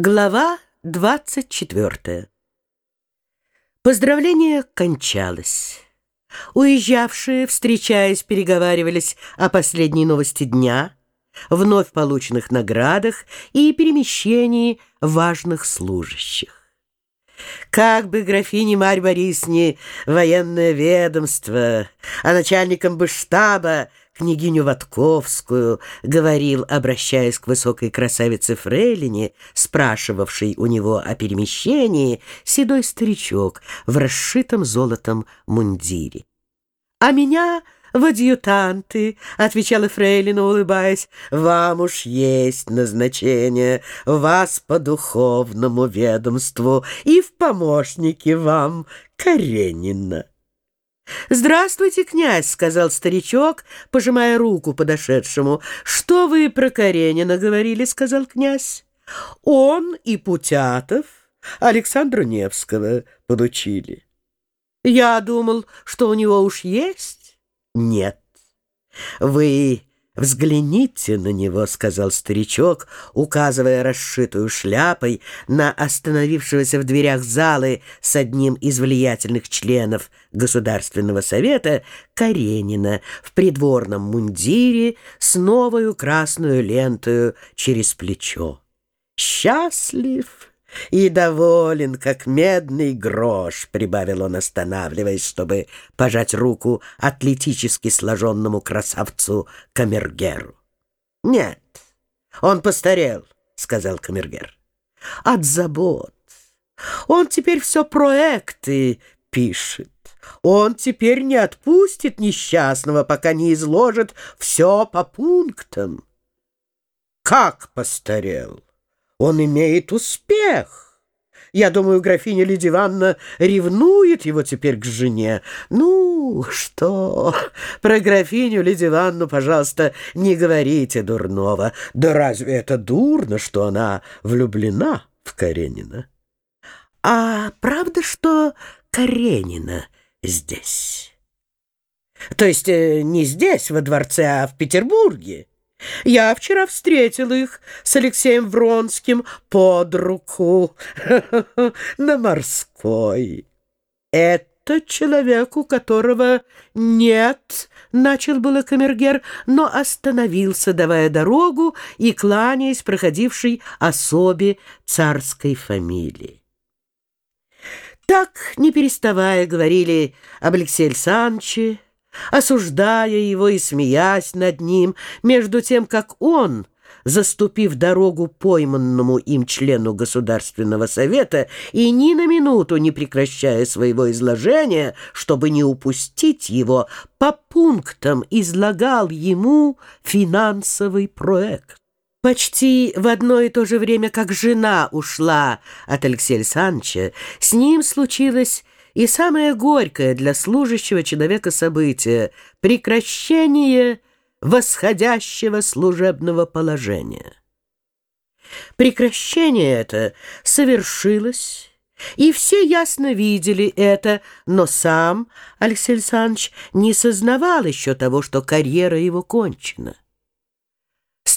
Глава 24 Поздравление кончалось. Уезжавшие, встречаясь, переговаривались о последней новости дня, вновь полученных наградах и перемещении важных служащих. Как бы графине Марь Борисне военное ведомство, а начальником бы штаба княгиню Ватковскую, говорил, обращаясь к высокой красавице Фрейлине, спрашивавшей у него о перемещении, седой старичок в расшитом золотом мундире. «А меня в адъютанты», — отвечала Фрейлина, улыбаясь, — «вам уж есть назначение, вас по духовному ведомству и в помощники вам Каренина». «Здравствуйте, князь», — сказал старичок, пожимая руку подошедшему. «Что вы про Каренина говорили?» — сказал князь. «Он и Путятов Александра Невского подучили». «Я думал, что у него уж есть?» «Нет. Вы «Взгляните на него», — сказал старичок, указывая расшитую шляпой на остановившегося в дверях залы с одним из влиятельных членов Государственного совета Каренина в придворном мундире с новою красную лентою через плечо. «Счастлив!» «И доволен, как медный грош», — прибавил он, останавливаясь, чтобы пожать руку атлетически сложенному красавцу Камергеру. «Нет, он постарел», — сказал Камергер. «От забот. Он теперь все проекты пишет. Он теперь не отпустит несчастного, пока не изложит все по пунктам». «Как постарел?» Он имеет успех. Я думаю, графиня Лидия Ивановна ревнует его теперь к жене. Ну, что? Про графиню Лидию Ивановну, пожалуйста, не говорите дурного. Да разве это дурно, что она влюблена в Каренина? А правда, что Каренина здесь? То есть э, не здесь, во дворце, а в Петербурге? Я вчера встретил их с Алексеем Вронским под руку на морской. Это человек, у которого нет, начал было камергер, но остановился, давая дорогу и кланяясь проходившей особе царской фамилии. Так, не переставая, говорили об Алексее Александровиче, осуждая его и смеясь над ним, между тем, как он, заступив дорогу пойманному им члену Государственного Совета и ни на минуту не прекращая своего изложения, чтобы не упустить его, по пунктам излагал ему финансовый проект. Почти в одно и то же время, как жена ушла от Алексея Александровича, с ним случилось и самое горькое для служащего человека событие — прекращение восходящего служебного положения. Прекращение это совершилось, и все ясно видели это, но сам Алексей Александрович не сознавал еще того, что карьера его кончена.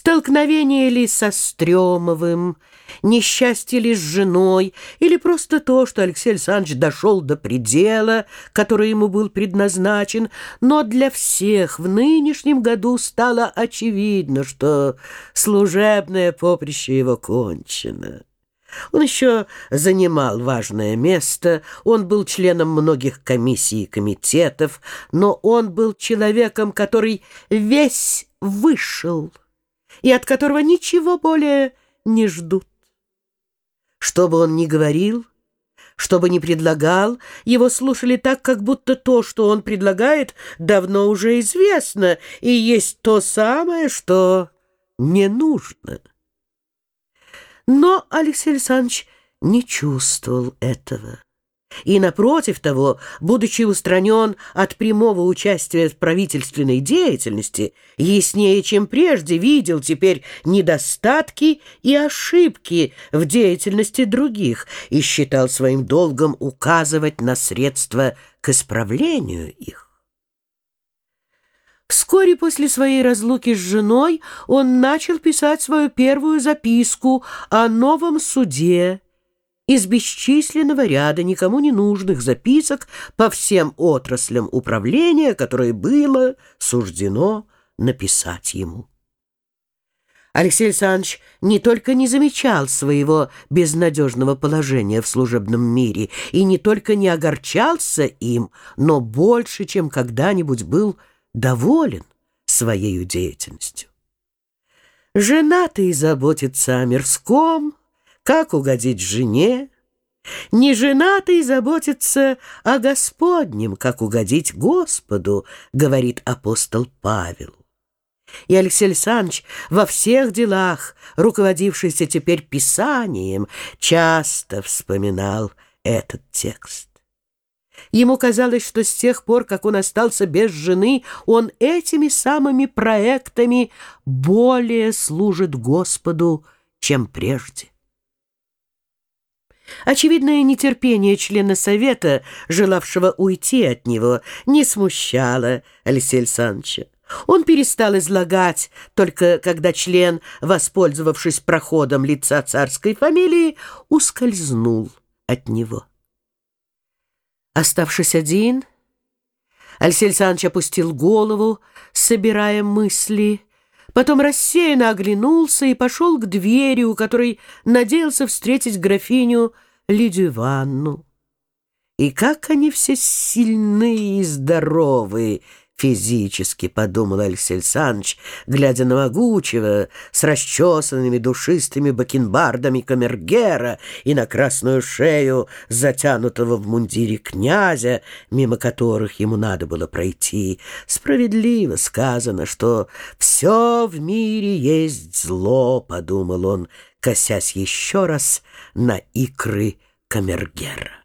Столкновение ли со Стремовым, несчастье ли с женой, или просто то, что Алексей Александрович дошел до предела, который ему был предназначен, но для всех в нынешнем году стало очевидно, что служебное поприще его кончено. Он еще занимал важное место, он был членом многих комиссий и комитетов, но он был человеком, который весь вышел и от которого ничего более не ждут. Что бы он ни говорил, что бы ни предлагал, его слушали так, как будто то, что он предлагает, давно уже известно, и есть то самое, что не нужно. Но Алексей Александрович не чувствовал этого. И, напротив того, будучи устранен от прямого участия в правительственной деятельности, яснее, чем прежде, видел теперь недостатки и ошибки в деятельности других и считал своим долгом указывать на средства к исправлению их. Вскоре после своей разлуки с женой он начал писать свою первую записку о новом суде из бесчисленного ряда никому не нужных записок по всем отраслям управления, которое было суждено написать ему. Алексей Александрович не только не замечал своего безнадежного положения в служебном мире и не только не огорчался им, но больше, чем когда-нибудь был доволен своей деятельностью. Женатый заботится о мирском, как угодить жене, Неженатый заботится о Господнем, как угодить Господу, говорит апостол Павел. И Алексей Александрович во всех делах, руководившийся теперь Писанием, часто вспоминал этот текст. Ему казалось, что с тех пор, как он остался без жены, он этими самыми проектами более служит Господу, чем прежде. Очевидное нетерпение члена совета, желавшего уйти от него, не смущало Алексея Александровича. Он перестал излагать, только когда член, воспользовавшись проходом лица царской фамилии, ускользнул от него. Оставшись один, Алексей Александрович опустил голову, собирая мысли, потом рассеянно оглянулся и пошел к двери, у которой надеялся встретить графиню Лидию Ивановну. И как они все сильные и здоровые, физически, подумал Алексей Александрович, глядя на могучего, с расчесанными душистыми бакенбардами камергера и на красную шею, затянутого в мундире князя, мимо которых ему надо было пройти. Справедливо сказано, что «все в мире есть зло», — подумал он, косясь еще раз на икры камергера.